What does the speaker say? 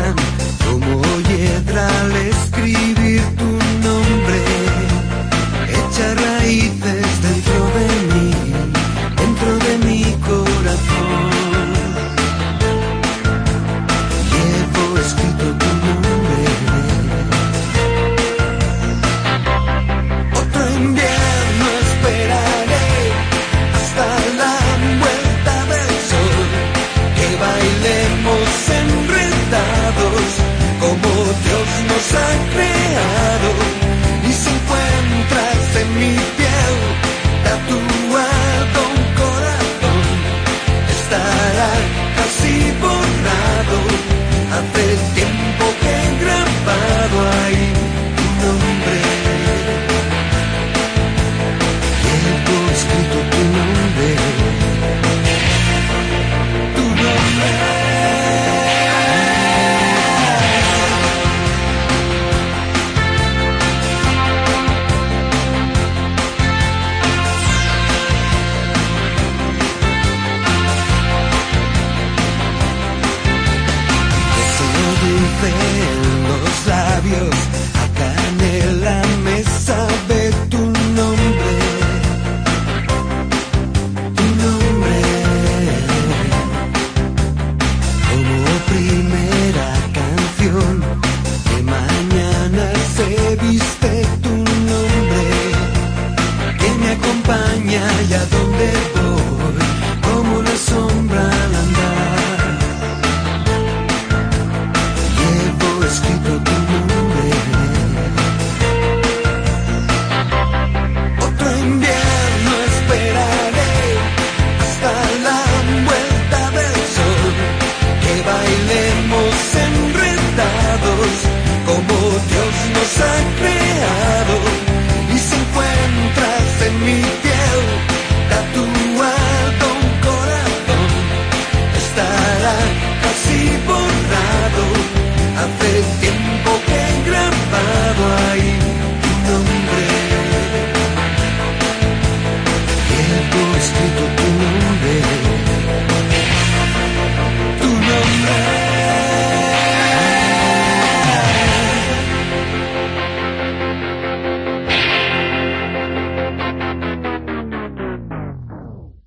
hand como Dios nos ha creado y se encuentras en mi piel tatuado arden los labios, acá en la mesa tu nombre, tu nombre, como primera canción que mañana se viste tu nombre, que me acompaña y a donde voy. Dios